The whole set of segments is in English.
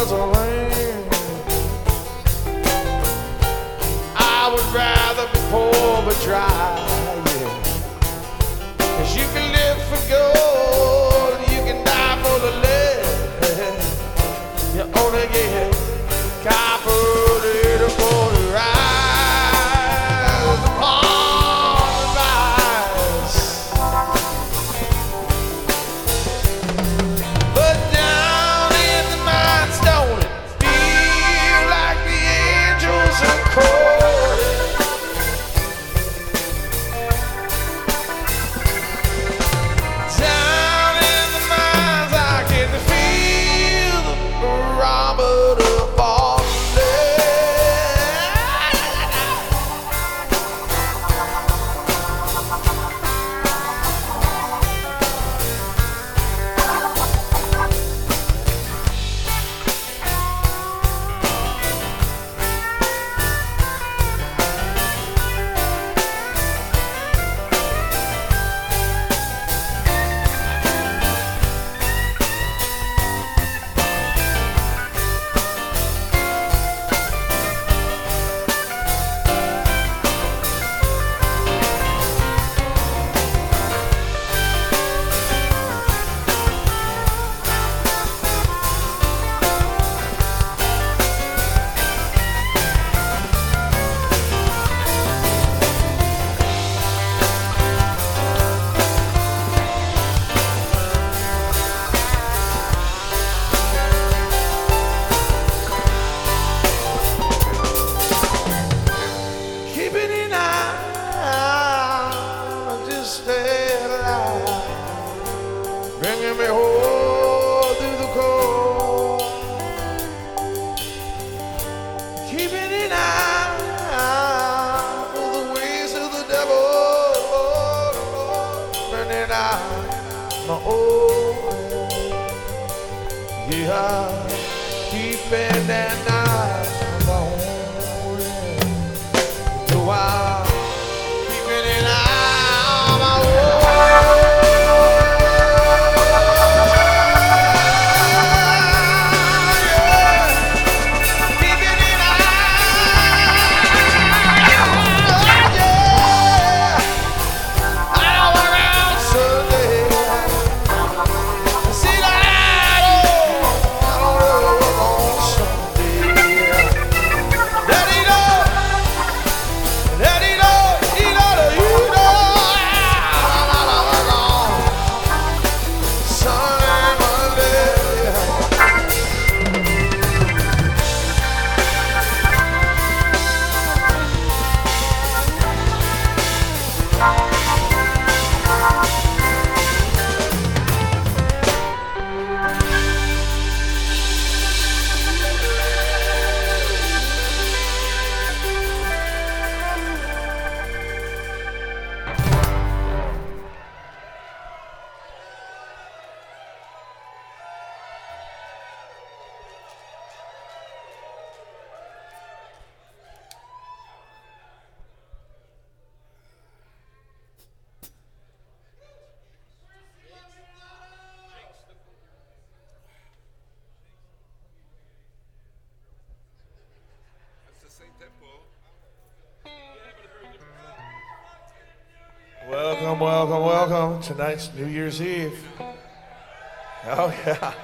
was alive. Yeah, deep in that night. Do I? Bye. Welcome, welcome, welcome. Tonight's New Year's Eve. Oh, yeah.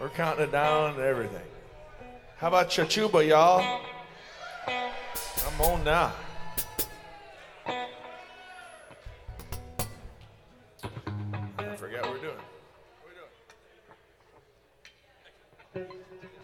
We're counting it down and everything. How about Chachuba, y'all? Come on now. I forget what we're doing. What are we doing?